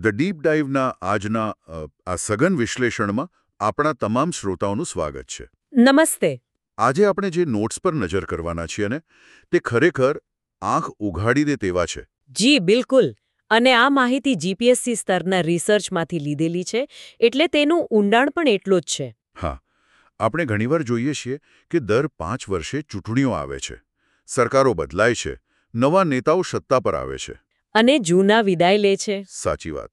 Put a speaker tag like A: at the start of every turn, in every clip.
A: The deep ડાઇવના આજના આ સઘન વિશ્લેષણમાં આપણા તમામ શ્રોતાઓનું સ્વાગત છે.
B: નમસ્તે.
A: આજે આપણે જે નોટ્સ પર નજર કરવાના છીએ ને તે ખરેખર આંખ ઉઘાડી દે તેવા છે.
B: જી બિલકુલ. અને આ માહિતી જીપીએસસી સ્તરના રિસર્ચમાંથી લીધેલી છે એટલે તેનું ઊંડાણ પણ એટલું જ છે.
A: હા. આપણે ઘણીવાર જોઈએ છીએ કે દર પાંચ વર્ષે ચૂંટણીઓ આવે છે. સરકારો બદલાય છે. નવા નેતાઓ સત્તા પર આવે છે.
B: અને જૂના વિદાય લે છે.
A: સાચી વાત.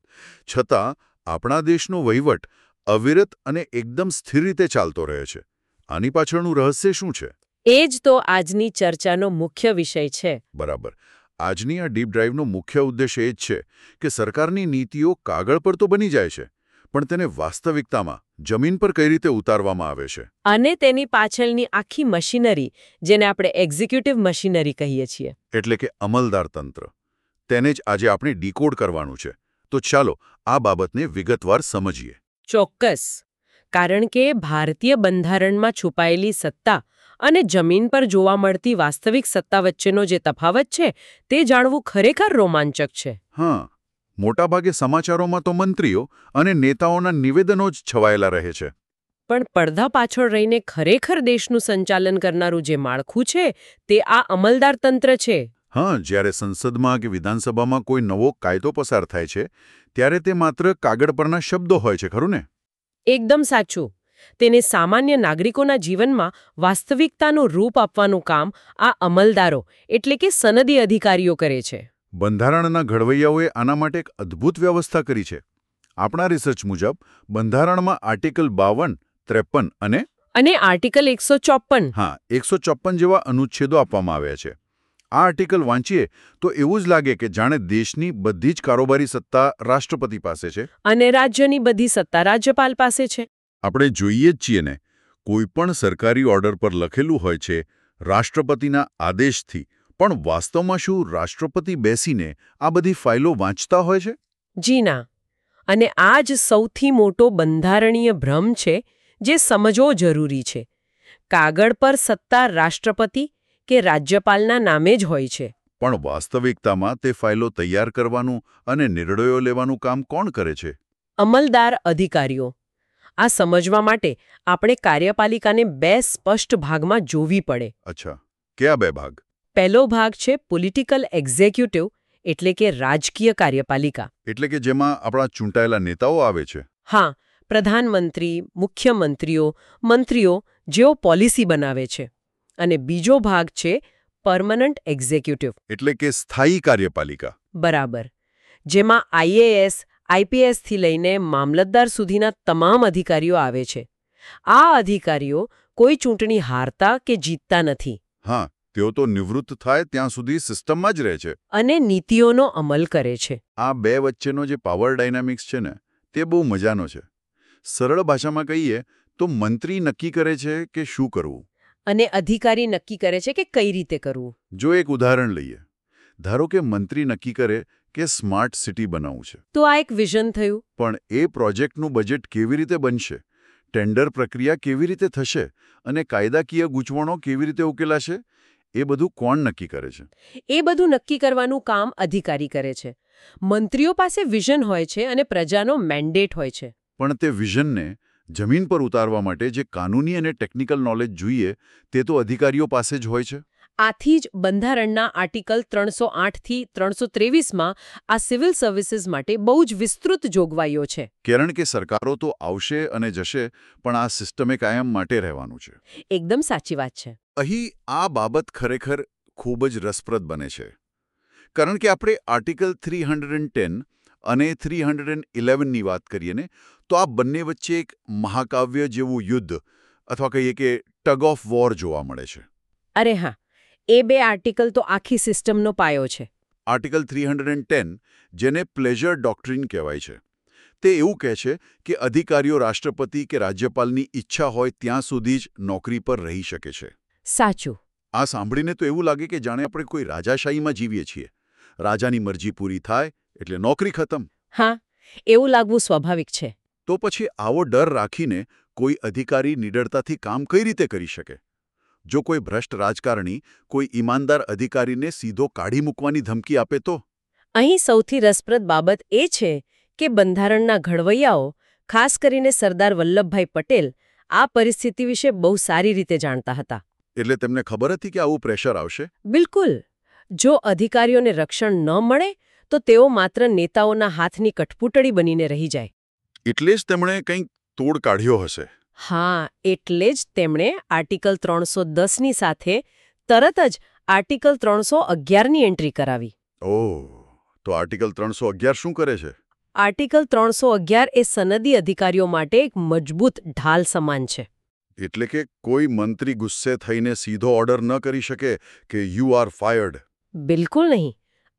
A: છતાં આપણા દેશનો વહીવટ અવિરત અને એકદમ સ્થિર રીતે ચાલતો રહે છે. આની પાછળનું રહસ્ય શું છે?
B: એ જ તો આજની ચર્ચાનો મુખ્ય વિષય છે.
A: બરાબર. આજની આ ડીપ ડ્રાઈવનો મુખ્ય ઉદ્દેશ એ જ છે કે સરકારની નીતિઓ કાગળ પર તો બની જાય છે પણ તેને વાસ્તવિકતામાં જમીન પર કઈ રીતે ઉતારવામાં આવે છે?
B: અને તેની પાછળની આખી મશીનરી જેને આપણે એક્ઝિક્યુટિવ મશીનરી કહીએ છીએ.
A: એટલે કે અમલદાર તંત્ર. તેને જ આજે આપણે ડીકોડ કરવાનું છે. તો ચાલો આ બાબતને વિગતવાર સમજીએ.
B: ચોક્કસ. કારણ કે ભારતીય બંધારણમાં છુપાયેલી સત્તા અને જમીન પર જોવા મળતી વાસ્તવિક સત્તા વચ્ચેનો જે તફાવત છે તે જાણવું ખરેખર રોમાંચક છે.
A: હા. મોટાભાગે સમાચારોમાં તો મંત્રીઓ અને નેતાઓના નિવેદનો જ છવાયેલા રહે છે.
B: પણ પડધા પાછળ રહીને ખરેખર દેશનું સંચાલન કરનારું જે માળખું છે તે આ અમલદાર તંત્ર છે.
A: હા જ્યારે સંસદમાં કે વિધાનસભામાં કોઈ નવો કાયદો પસાર થાય છે ત્યારે તે માત્ર કાગળ પરના શબ્દો હોય છે ખરું ને?
B: એકદમ સાચું. તેને સામાન્ય નાગરિકોના જીવનમાં વાસ્તવિકતાનું રૂપ આપવાનું કામ આ અમલદારો એટલે કે સનદી અધિકારીઓ કરે છે.
A: બંધારણના ઘડવૈયાઓએ આના માટે એક અદ્ભુત વ્યવસ્થા કરી છે. આપણા રિસર્ચ મુજબ બંધારણમાં આર્ટિકલ બાવન ત્રેપન અને
B: અને આર્ટિકલ એકસો
A: હા એકસો જેવા અનુચ્છેદો આપવામાં આવ્યા છે. આ આર્ટિકલ વાંચીએ તો એવું જ લાગે કે જાણે દેશની બધી જ કારોબારી સત્તા રાષ્ટ્રપતિ પાસે છે.
B: અને રાજ્યની બધી સત્તા રાજ્યપાલ પાસે છે.
A: આપણે જોઈએ જ છીએ ને કોઈ પણ સરકારી ઓર્ડર પર લખેલું હોય છે રાષ્ટ્રપતિના આદેશથી. પણ વાસ્તવમાં શું રાષ્ટ્રપતિ બેસીને આ બધી ફાઇલો વાંચતા હોય છે?
B: જી ના. અને આ જ સૌથી મોટો બંધારણીય ભ્રમ છે જે સમજવો જરૂરી છે. કાગળ પર સત્તા રાષ્ટ્રપતિ કે રાજ્યપાલના નામે જ હોય છે.
A: પણ વાસ્તવિકતામાં તે ફાઇલો તૈયાર કરવાનું અને નિર્ણયો લેવાનું કામ કોણ કરે છે?
B: અમલદાર અધિકારીઓ આ સમજવા માટે આપણે કાર્યપાલિકાને બે સ્પષ્ટ ભાગમાં જોવી પડે.
A: અચ્છા કયા બે ભાગ?
B: પહેલો ભાગ છે પોલિટિકલ એક્ઝિક્યુટિવ એટલે કે રાજકીય કાર્યપાલિકા.
A: એટલે કે જેમાં આપણા ચૂંટાયેલા નેતાઓ આવે છે.
B: હા પ્રધાનમંત્રી મુખ્યમંત્રીઓ મંત્રીઓ જેઓ પોલિસી બનાવે છે. અને બીજો ભાગ છે પરમનન્ટ એક્ઝિક્યુટિવ.
A: એટલે કે સ્થાયી કાર્યપાલિકા.
B: બરાબર. જેમાં આઈએએસ આઈપીએસથી લઈને મામલતદાર સુધીના તમામ અધિકારીઓ આવે છે. આ અધિકારીઓ કોઈ ચૂંટણી હારતા કે જીતતા નથી.
A: હા તેઓ તો નિવૃત્ત થાય ત્યાં સુધી સિસ્ટમમાં જ રહે છે.
B: અને નીતિઓનો અમલ કરે છે.
A: આ બે વચ્ચેનો જે પાવર ડાયનામિક્સ છે ને તે બહુ મજાનો છે. સરળ ભાષામાં કહીએ તો મંત્રી નક્કી કરે છે કે શું કરવું?
B: અને અધિકારી નક્કી કરે છે કે કઈ રીતે કરવું.
A: જો એક ઉદાહરણ લઈએ ધારો કે મંત્રી નક્કી કરે કે સ્માર્ટ સિટી બનાવવું છે.
B: તો આ એક વિઝન થયું.
A: પણ એ પ્રોજેક્ટનું બજેટ કેવી રીતે બનશે? ટેન્ડર પ્રક્રિયા કેવી રીતે થશે? અને કાયદાકીય ગૂંચવણો કેવી રીતે ઉકેલાશે? એ બધું કોણ નક્કી કરે છે?
B: એ બધું નક્કી કરવાનું કામ અધિકારી કરે છે. મંત્રીઓ પાસે વિઝન હોય છે અને પ્રજાનો મેન્ડેટ હોય છે.
A: પણ તે વિઝનને જમીન પર ઉતારવા માટે જે કાનૂની અને ટેકનિકલ નોલેજ જોઈએ તે તો અધિકારીઓ પાસે જ હોય છે.
B: આથી જ બંધારણના આર્ટિકલ ત્રણસો આઠથી ત્રણસો ત્રેવીસમાં આ સિવિલ સર્વિસીસ માટે બહુ જ વિસ્તૃત જોગવાઈઓ છે.
A: કારણ કે સરકારો તો આવશે અને જશે પણ આ સિસ્ટમે કાયમ માટે રહેવાનું છે.
B: એકદમ સાચી વાત છે.
A: અહીં આ બાબત ખરેખર ખૂબ જ રસપ્રદ બને છે. કારણ કે આપણે આર્ટિકલ થ્રી અને થ્રી ની વાત કરીએ ને તો આ બંને વચ્ચે એક મહાકાવ્ય જેવું યુદ્ધ અથવા કહીએ કે ટગ ઓફ વોર જોવા મળે છે.
B: અરે હા એ બે આર્ટિકલ તો આખી સિસ્ટમનો પાયો છે.
A: આર્ટિકલ થ્રી જેને પ્લેઝર ડોક્ટ્રીન કહેવાય છે. તે એવું કહે છે કે અધિકારીઓ રાષ્ટ્રપતિ કે રાજ્યપાલની ઈચ્છા હોય ત્યાં સુધી જ નોકરી પર રહી શકે છે.
B: સાચું.
A: આ સાંભળીને તો એવું લાગે કે જાણે આપણે કોઈ રાજાશાહીમાં જીવીએ છીએ. રાજાની મરજી પૂરી થાય એટલે નોકરી ખતમ.
B: હા એવું લાગવું સ્વાભાવિક છે.
A: તો પછી આવો ડર રાખીને કોઈ અધિકારી નિડરતાથી કામ કઈ રીતે કરી શકે? જો કોઈ ભ્રષ્ટ રાજકારણી કોઈ ઈમાનદાર અધિકારીને સીધો કાઢી મૂકવાની ધમકી આપે તો?
B: અહીં સૌથી રસપ્રદ બાબત એ છે કે બંધારણના ઘડવૈયાઓ ખાસ કરીને સરદાર વલ્લભભાઈ પટેલ આ પરિસ્થિતિ વિશે બહુ સારી રીતે જાણતા હતા.
A: એટલે તેમને ખબર હતી કે આવું પ્રેશર આવશે?
B: બિલકુલ. જો અધિકારીઓને રક્ષણ ન મળે તો તેઓ માત્ર નેતાઓના હાથની કઠપૂટડી બનીને રહી જાય.
A: એટલે જ તેમણે કંઈક તોડ કાઢ્યો હશે.
B: હા એટલે જ તેમણે આર્ટિકલ ત્રણસો દસની સાથે તરત જ આર્ટિકલ ત્રણસો અગિયારની એન્ટ્રી કરાવી.
A: ઓહ તો આર્ટિકલ ત્રણસો અગિયાર શું કરે છે?
B: આર્ટિકલ ત્રણસો અગિયાર એ સનદી અધિકારીઓ માટે એક મજબૂત ઢાલ સમાન છે.
A: એટલે કે કોઈ મંત્રી ગુસ્સે થઈને સીધો ઓર્ડર ન કરી શકે કે યુ આર ફાયર્ડ
B: બિલકુલ નહીં.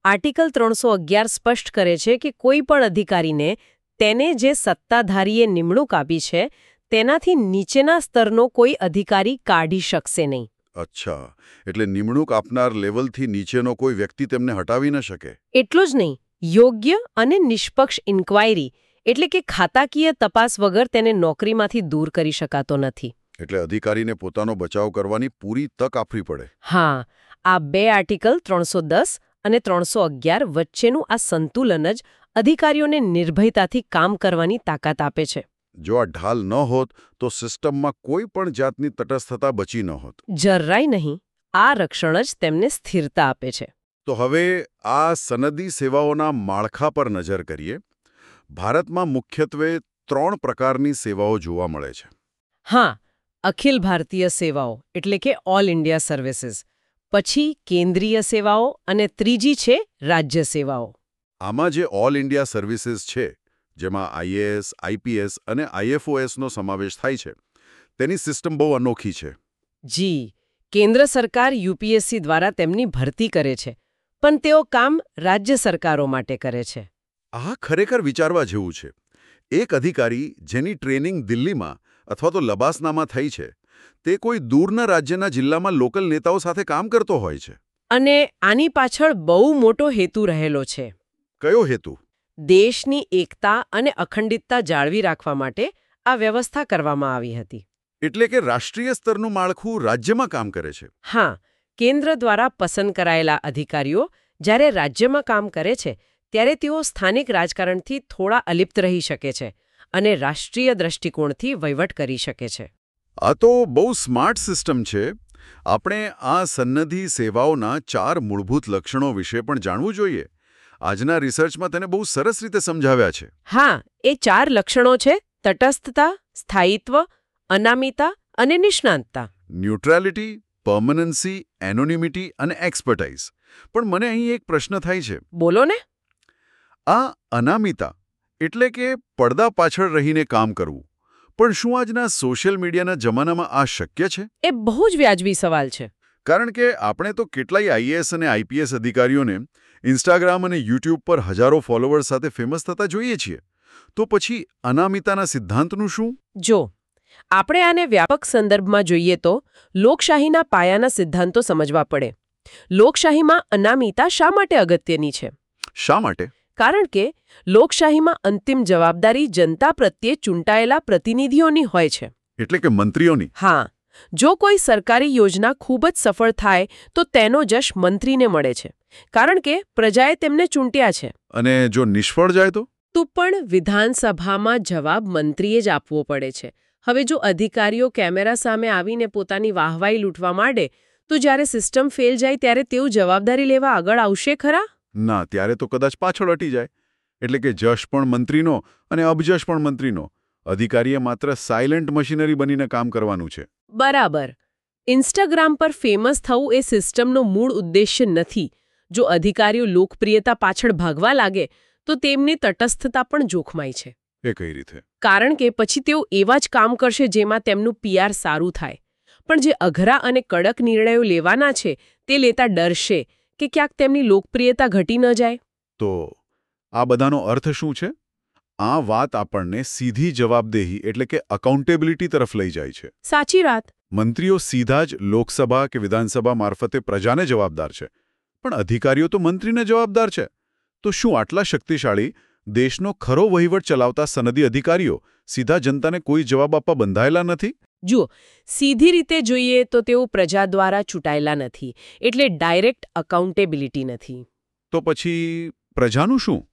B: આર્ટિકલ ત્રણસો અગિયાર સ્પષ્ટ કરે છે કે કોઈ પણ અધિકારીને તેને જે સત્તાધારીએ નિમણૂક આપી છે તેનાથી નીચેના સ્તરનો કોઈ અધિકારી કાઢી શકશે નહીં.
A: અચ્છા. એટલે નિમણૂક આપનાર લેવલથી નીચેનો કોઈ વ્યક્તિ તેમને હટાવી ન શકે?
B: એટલું જ નહીં. યોગ્ય અને નિષ્પક્ષ ઇન્ક્વાયરી એટલે કે ખાતાકીય તપાસ વગર તેને નોકરીમાંથી દૂર કરી શકાતો નથી.
A: એટલે અધિકારીને પોતાનો બચાવ કરવાની પૂરી તક આપવી પડે.
B: હા. આ બે આર્ટિકલ ત્રણસો દસ અને ત્રણસો અગિયાર વચ્ચેનું આ સંતુલન જ અધિકારીઓને નિર્ભયતાથી કામ કરવાની તાકાત આપે છે.
A: જો આ ઢાલ ન હોત તો સિસ્ટમમાં કોઈ પણ જાતની તટસ્થતા બચી ન હોત.
B: જરાય નહીં આ રક્ષણ જ તેમને સ્થિરતા આપે છે.
A: તો હવે આ સનદી સેવાઓના માળખા પર નજર કરીએ. ભારતમાં મુખ્યત્વે ત્રણ પ્રકારની સેવાઓ જોવા મળે છે.
B: હા અખિલ ભારતીય સેવાઓ એટલે કે ઓલ ઇન્ડિયા સર્વિસીસ. પછી કેન્દ્રીય સેવાઓ અને ત્રીજી છે રાજ્ય સેવાઓ.
A: આમાં જે ઓલ ઇન્ડિયા સર્વિસીસ છે જેમાં આઈએએસ આઈપીએસ અને આઈએફઓએસનો સમાવેશ થાય છે તેની સિસ્ટમ બહુ અનોખી છે.
B: જી કેન્દ્ર સરકાર યુપીએસસી દ્વારા તેમની ભરતી કરે છે પણ તેઓ કામ રાજ્ય સરકારો માટે કરે છે.
A: આ ખરેખર વિચારવા જેવું છે. એક અધિકારી જેની ટ્રેનિંગ દિલ્હીમાં અથવા તો લબાસનામાં થઈ છે તે કોઈ દૂરના રાજ્યના જિલ્લામાં લોકલ નેતાઓ સાથે કામ કરતો હોય છે.
B: અને આની પાછળ બહુ મોટો હેતુ રહેલો છે.
A: કયો હેતુ?
B: દેશની એકતા અને અખંડિતતા જાળવી રાખવા માટે આ વ્યવસ્થા કરવામાં આવી હતી.
A: એટલે કે રાષ્ટ્રીય સ્તરનું માળખું રાજ્યમાં કામ કરે છે.
B: હા કેન્દ્ર દ્વારા પસંદ કરાયેલા અધિકારીઓ જ્યારે રાજ્યમાં કામ કરે છે ત્યારે તેઓ સ્થાનિક રાજકારણથી થોડા અલિપ્ત રહી શકે છે અને રાષ્ટ્રીય દ્રષ્ટિકોણથી વહીવટ કરી શકે છે.
A: આ તો બહુ સ્માર્ટ સિસ્ટમ છે. આપણે આ સન્નધિ સેવાઓના ચાર મૂળભૂત લક્ષણો વિશે પણ જાણવું જોઈએ. આજના રિસર્ચમાં તેને બહુ સરસ રીતે સમજાવ્યા છે.
B: હા એ ચાર લક્ષણો છે તટસ્થતા સ્થાયિત્વ અનામિતા અને નિષ્ણાંતતા.
A: ન્યુટ્રાલિટી પર્મનન્સી એનોનિમિટી અને એક્સપર્ટાઇઝ. પણ મને અહીં એક પ્રશ્ન થાય છે.
B: બોલો ને.
A: આ અનામિતા એટલે કે પડદા પાછળ રહીને કામ કરવું. પણ શું આજના સોશિયલ મીડિયાના જમાનામાં આ શક્ય છે?
B: એ બહુ જ વ્યાજબી સવાલ છે.
A: કારણ કે આપણે તો કેટલાય આઈએએસ અને આઈપીએસ અધિકારીઓને ઇન્સ્ટાગ્રામ અને યુટ્યુબ પર હજારો ફોલોવર્સ સાથે ફેમસ થતા જોઈએ છીએ. તો પછી અનામિતાના સિદ્ધાંતનું શું?
B: જો આપણે આને વ્યાપક સંદર્ભમાં જોઈએ તો લોકશાહીના પાયાના સિદ્ધાંતો સમજવા પડે. લોકશાહીમાં અનામિતા શા માટે અગત્યની છે?
A: શા માટે?
B: કારણ કે લોકશાહીમાં અંતિમ જવાબદારી જનતા પ્રત્યે ચૂંટાયેલા પ્રતિનિધિઓની હોય છે.
A: એટલે કે મંત્રીઓની?
B: હા. જો કોઈ સરકારી યોજના ખૂબ જ સફળ થાય તો તેનો જશ મંત્રીને મળે છે. કારણ કે પ્રજાએ તેમને ચૂંટ્યા છે.
A: અને જો નિષ્ફળ જાય તો?
B: તો પણ વિધાનસભામાં જવાબ મંત્રીએ જ આપવો પડે છે. હવે જો અધિકારીઓ કેમેરા સામે આવીને પોતાની વાહવાઈ લૂંટવા માંડે તો જ્યારે સિસ્ટમ ફેલ જાય ત્યારે તેઓ જવાબદારી લેવા આગળ આવશે ખરા?
A: ના ત્યારે તો કદાચ પાછળ અટી જાય. એટલે કે જશ પણ મંત્રીનો અને અબજશ પણ મંત્રીનો. અધિકારીએ માત્ર સાયલન્ટ મશીનરી બનીને કામ કરવાનું છે.
B: બરાબર. ઇન્સ્ટાગ્રામ પર ફેમસ થવું એ સિસ્ટમનો મૂળ ઉદ્દેશ્ય નથી. જો અધિકારીઓ લોકપ્રિયતા પાછળ ભાગવા લાગે તો તેમની તટસ્થતા પણ જોખમાય છે.
A: એ કઈ રીતે?
B: કારણ કે પછી તેઓ એવા જ કામ કરશે જેમાં તેમનું પીઆર સારું થાય. પણ જે અઘરા અને કડક નિર્ણયો લેવાના છે તે લેતા ડરશે કે ક્યાંક તેમની લોકપ્રિયતા ઘટી ન જાય?
A: તો આ બધાનો અર્થ શું છે? આ વાત આપણને સીધી જવાબદેહી એટલે કે અકાઉન્ટેબિલિટી તરફ લઈ જાય છે.
B: સાચી વાત.
A: મંત્રીઓ સીધા જ લોકસભા કે વિધાનસભા મારફતે પ્રજાને જવાબદાર છે. પણ અધિકારીઓ તો મંત્રીને જવાબદાર છે. તો શું આટલા શક્તિશાળી દેશનો ખરો વહીવટ ચલાવતા સનદી અધિકારીઓ સીધા જનતાને કોઈ જવાબ આપવા બંધાયેલા નથી?
B: જુઓ સીધી રીતે જોઈએ તો તેઓ પ્રજા દ્વારા ચૂંટાયેલા નથી એટલે ડાયરેક્ટ અકાઉન્ટેબિલિટી નથી.
A: તો પછી પ્રજાનું શું?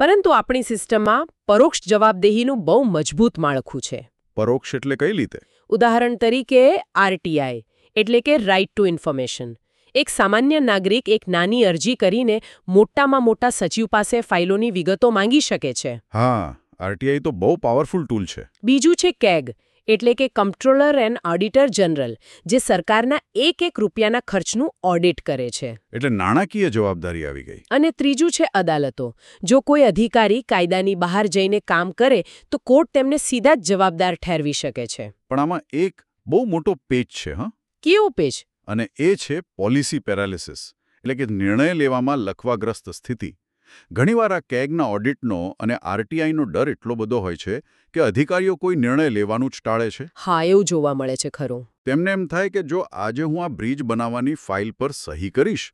B: પરંતુ આપણી સિસ્ટમમાં પરોક્ષ જવાબદેહીનું બહુ મજબૂત માળખું છે.
A: પરોક્ષ એટલે કઈ રીતે?
B: ઉદાહરણ તરીકે આરટીઆઈ એટલે કે રાઇટ ટુ ઇન્ફોર્મેશન એક સામાન્ય નાગરિક એક નાની અરજી કરીને મોટામાં મોટા સચિવ પાસે ફાઇલોની વિગતો માંગી શકે છે.
A: હા આરટીઆઈ તો બહુ પાવરફુલ ટૂલ છે.
B: બીજું છે કેગ. એટલે કે કમ્પ્ટ્રોલર એન્ડ ઓડિટર જનરલ જે સરકારના એક એક રૂપિયાના ખર્ચનું ઓડિટ કરે છે.
A: એટલે નાણાકીય જવાબદારી આવી ગઈ.
B: અને ત્રીજું છે અદાલતો. જો કોઈ અધિકારી કાયદાની બહાર જઈને કામ કરે તો કોર્ટ તેમને સીધા જ જવાબદાર ઠેરવી શકે છે.
A: પણ આમાં એક બહુ મોટો પેજ છે હા?
B: કેવો પેજ
A: અને એ છે પોલિસી પેરાલિસિસ એટલે કે નિર્ણય લેવામાં લખવાગ્રસ્ત સ્થિતિ. ઘણીવાર આ કેગના ઓડિટનો અને આરટીઆઈનો ડર એટલો બધો હોય છે કે અધિકારીઓ કોઈ નિર્ણય લેવાનું જ ટાળે છે.
B: હા એવું જોવા મળે છે ખરું.
A: તેમને એમ થાય કે જો આજે હું આ બ્રિજ બનાવવાની ફાઇલ પર સહી કરીશ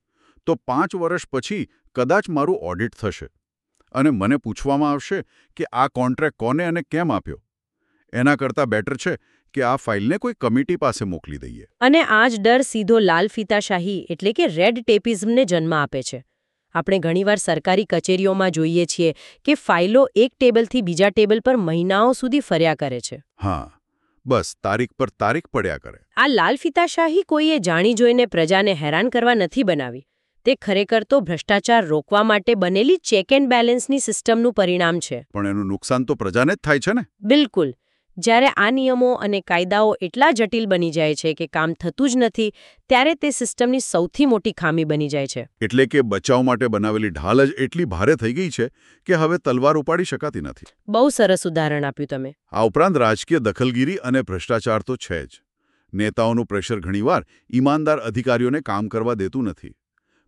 A: તો પાંચ વર્ષ પછી કદાચ મારું ઓડિટ થશે. અને મને પૂછવામાં આવશે કે આ કોન્ટ્રાક્ટ કોને અને કેમ આપ્યો? એના કરતાં બેટર છે કે આ ફાઇલને કોઈ કમિટી પાસે મોકલી દઈએ.
B: અને આ જ ડર સીધો લાલ ફીતાશાહી એટલે કે રેડ ટેપિઝમને જન્મ આપે છે. આપણે ઘણીવાર સરકારી કચેરીઓમાં જોઈએ છીએ કે ફાઇલો એક ટેબલથી બીજા ટેબલ પર મહિનાઓ સુધી ફર્યા કરે છે.
A: હા બસ તારીખ પર તારીખ પડ્યા કરે.
B: આ લાલ ફિતાશાહી કોઈએ જાણી જોઈને પ્રજાને હેરાન કરવા નથી બનાવી. તે ખરેખર તો ભ્રષ્ટાચાર રોકવા માટે બનેલી ચેક એન્ડ બેલેન્સની સિસ્ટમનું પરિણામ છે.
A: પણ એનું નુકસાન તો પ્રજાને જ થાય છે ને?
B: બિલકુલ. જ્યારે આ નિયમો અને કાયદાઓ એટલા જટિલ બની જાય છે કે કામ થતું જ નથી ત્યારે તે સિસ્ટમની સૌથી મોટી ખામી બની જાય છે.
A: એટલે કે બચાવ માટે બનાવેલી ઢાલ જ એટલી ભારે થઈ ગઈ છે કે હવે તલવાર ઉપાડી શકાતી નથી.
B: બહુ સરસ ઉદાહરણ આપ્યું તમે.
A: આ ઉપરાંત રાજકીય દખલગીરી અને ભ્રષ્ટાચાર તો છે જ. નેતાઓનું પ્રેશર ઘણીવાર ઈમાનદાર અધિકારીઓને કામ કરવા દેતું નથી.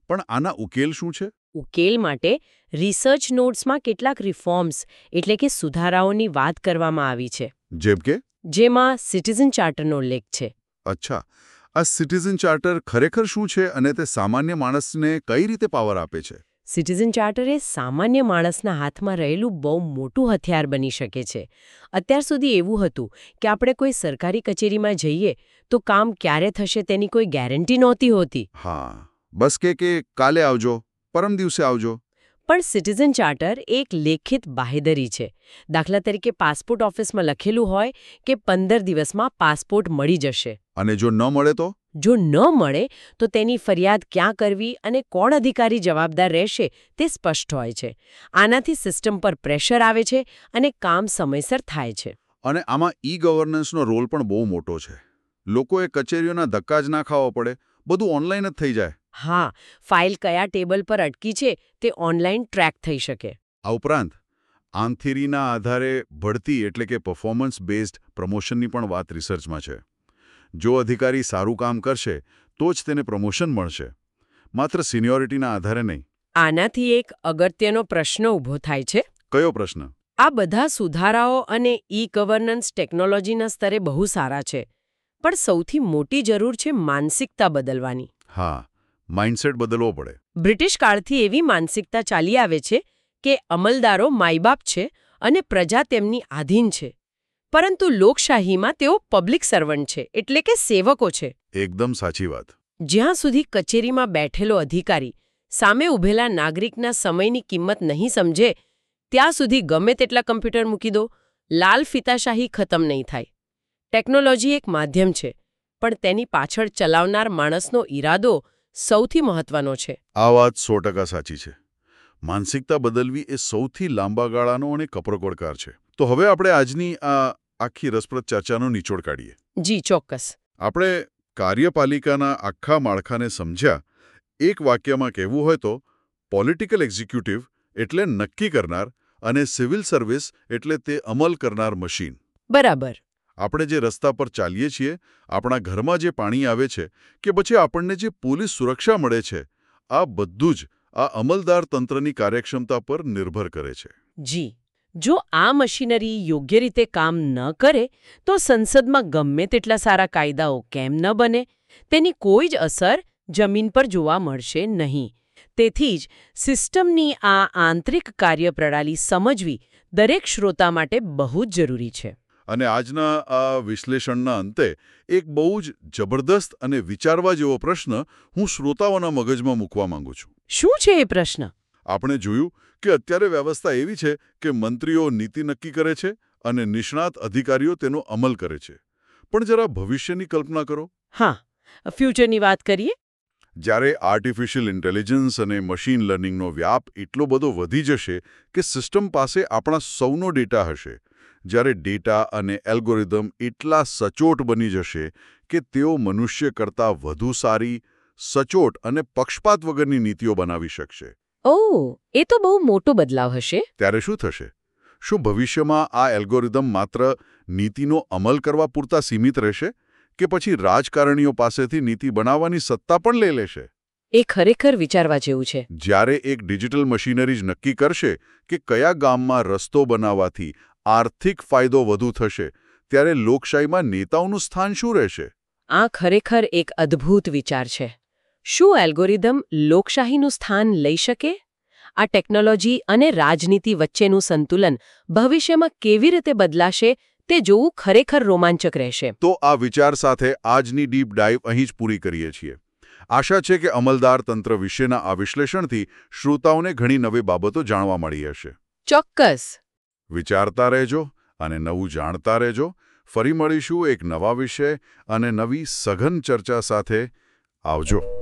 A: પણ આના ઉકેલ શું છે?
B: ઉકેલ માટે રિસર્ચ નોટ્સમાં કેટલાક રિફોર્મ્સ એટલે કે સુધારાઓની વાત કરવામાં આવી છે.
A: જેમ કે?
B: જેમાં સિટીઝન ચાર્ટરનો ઉલ્લેખ છે.
A: અચ્છા. આ સિટીઝન ચાર્ટર ખરેખર શું છે અને તે સામાન્ય માણસને કઈ રીતે પાવર આપે છે?
B: સિટીઝન ચાર્ટર એ સામાન્ય માણસના હાથમાં રહેલું બહુ મોટું હથિયાર બની શકે છે. અત્યાર સુધી એવું હતું કે આપણે કોઈ સરકારી કચેરીમાં જઈએ તો કામ ક્યારે થશે તેની કોઈ ગેરંટી નહોતી હોતી.
A: હા. બસ કે કે કાલે આવજો પરમ દિવસે આવજો.
B: પણ સિટીઝન ચાર્ટર એક લેખિત બાહેદરી છે. દાખલા તરીકે પાસપોર્ટ ઓફિસમાં લખેલું હોય કે પંદર દિવસમાં પાસપોર્ટ મળી જશે.
A: અને જો ન મળે તો?
B: જો ન મળે તો તેની ફરિયાદ ક્યાં કરવી અને કોણ અધિકારી જવાબદાર રહેશે તે સ્પષ્ટ હોય છે. આનાથી સિસ્ટમ પર પ્રેશર આવે છે અને કામ સમયસર થાય છે.
A: અને આમાં ઈ ગવર્નન્સનો રોલ પણ બહુ મોટો છે. લોકોએ કચેરીઓના ધક્કા જ ના ખાવા પડે. બધું ઓનલાઈન જ થઈ જાય.
B: હા ફાઇલ કયા ટેબલ પર અટકી છે તે ઓનલાઈન ટ્રેક થઈ શકે.
A: આ ઉપરાંત આંથેરીના આધારે ભળતી એટલે કે પરફોર્મન્સ બેઝડ પ્રમોશનની પણ વાત રિસર્ચમાં છે. જો અધિકારી સારું કામ કરશે તો જ તેને પ્રમોશન મળશે. માત્ર સિનિયોરિટીના આધારે નહીં.
B: આનાથી એક અગત્યનો પ્રશ્ન ઊભો થાય છે.
A: કયો પ્રશ્ન?
B: આ બધા સુધારાઓ અને ઈ ગવર્નન્સ ટેકનોલોજીના સ્તરે બહુ સારા છે પણ સૌથી મોટી જરૂર છે માનસિકતા બદલવાની.
A: હા માઇન્ડસેટ બદલવો પડે.
B: બ્રિટિશ કાળથી એવી માનસિકતા ચાલી આવે છે કે અમલદારો માયબાપ છે અને પ્રજા તેમની આધીન છે. પરંતુ લોકશાહીમાં તેઓ પબ્લિક સર્વન્ટ છે એટલે કે સેવકો છે.
A: એકદમ સાચી વાત.
B: જ્યાં સુધી કચેરીમાં બેઠેલો અધિકારી સામે ઊભેલા નાગરિકના સમયની કિંમત નહીં સમજે ત્યાં સુધી ગમે તેટલા કમ્પ્યુટર મૂકી દો લાલ ફિતાશાહી ખતમ નહીં થાય. ટેકનોલોજી એક માધ્યમ છે પણ તેની પાછળ ચલાવનાર માણસનો ઈરાદો સૌથી મહત્વનો છે.
A: આ વાત સો ટકા સાચી છે. માનસિકતા બદલવી એ સૌથી લાંબા ગાળાનો અને કપરકોડકાર છે. તો હવે આપણે આજની આ આખી રસપ્રદ ચર્ચાનો નિચોડ કાઢીએ.
B: જી ચોક્કસ.
A: આપણે કાર્યપાલિકાના આખા માળખાને સમજ્યા. એક વાક્યમાં કહેવું હોય તો પોલિટિકલ એક્ઝિક્યુટિવ એટલે નક્કી કરનાર અને સિવિલ સર્વિસ એટલે તે અમલ કરનાર મશીન.
B: બરાબર.
A: આપણે જે રસ્તા પર ચાલીએ છીએ, આપણા ઘરમાં જે પાણી આવે છે કે પછી આપણને જે પોલીસ સુરક્ષા મળે છે, આ બધું જ આ અમલદાર તંત્રની કાર્યક્ષમતા પર નિર્ભર કરે છે.
B: જી, જો આ મશીનરી યોગ્ય રીતે કામ ન કરે, તો સંસદમાં ગમે તેટલા સારા કાયદાઓ કેમ ન બને? તેની કોઈ જ અસર જમીન પર જોવા મળશે નહીં. તેથી જ સિસ્ટમની આ આંતરિક કાર્યપ્રણાલી સમજવી દરેક શ્રોતા માટે બહુ જ જરૂરી છે.
A: અને આજના આ વિશ્લેષણના અંતે એક બહુ જ જબરદસ્ત અને વિચારવા જેવો પ્રશ્ન હું શ્રોતાઓના મગજમાં મૂકવા માંગુ છું.
B: શું છે એ પ્રશ્ન?
A: આપણે જોયું કે અત્યારે વ્યવસ્થા એવી છે કે મંત્રીઓ નીતિ નક્કી કરે છે અને નિષ્ણાત અધિકારીઓ તેનો અમલ કરે છે. પણ જરા ભવિષ્યની કલ્પના કરો.
B: હા ફ્યુચરની વાત કરીએ?
A: જ્યારે આર્ટિફિશિયલ ઇન્ટેલિજન્સ અને મશીન લર્નિંગનો વ્યાપ એટલો બધો વધી જશે કે સિસ્ટમ પાસે આપણા સૌનો ડેટા હશે જ્યારે ડેટા અને એલ્ગોરિધમ એટલા સચોટ બની જશે કે તેઓ મનુષ્ય કરતાં વધુ સારી સચોટ અને પક્ષપાત વગરની નીતિઓ બનાવી શકશે.
B: ઓહ એ તો બહુ મોટો બદલાવ હશે.
A: ત્યારે શું થશે? શું ભવિષ્યમાં આ એલ્ગોરિધમ માત્ર નીતિનો અમલ કરવા પૂરતા સીમિત રહેશે કે પછી રાજકારણીઓ પાસેથી નીતિ બનાવવાની સત્તા પણ લઈ લેશે?
B: એ ખરેખર વિચારવા જેવું છે.
A: જ્યારે એક ડિજિટલ મશીનરી જ નક્કી કરશે કે કયા ગામમાં રસ્તો બનાવવાથી આર્થિક ફાયદો વધુ થશે ત્યારે લોકશાહીમાં નેતાઓનું સ્થાન શું રહેશે?
B: આ ખરેખર એક અદ્ભુત વિચાર છે. શું એલ્ગોરિધમ લોકશાહીનું સ્થાન લઈ શકે? આ ટેકનોલોજી અને રાજનીતિ વચ્ચેનું સંતુલન ભવિષ્યમાં કેવી રીતે બદલાશે તે જોવું ખરેખર રોમાંચક રહેશે.
A: તો આ વિચાર સાથે આજની ડીપ ડાઈવ અહીં જ પૂરી કરીએ છીએ. આશા છે કે અમલદાર તંત્ર વિશેના આ વિશ્લેષણથી શ્રોતાઓને ઘણી નવી બાબતો જાણવા મળી હશે.
B: ચોક્કસ!
A: વિચારતા રહેજો અને નવું જાણતા રહેજો. ફરી મળીશું એક નવા વિષય અને નવી સઘન ચર્ચા સાથે. આવજો.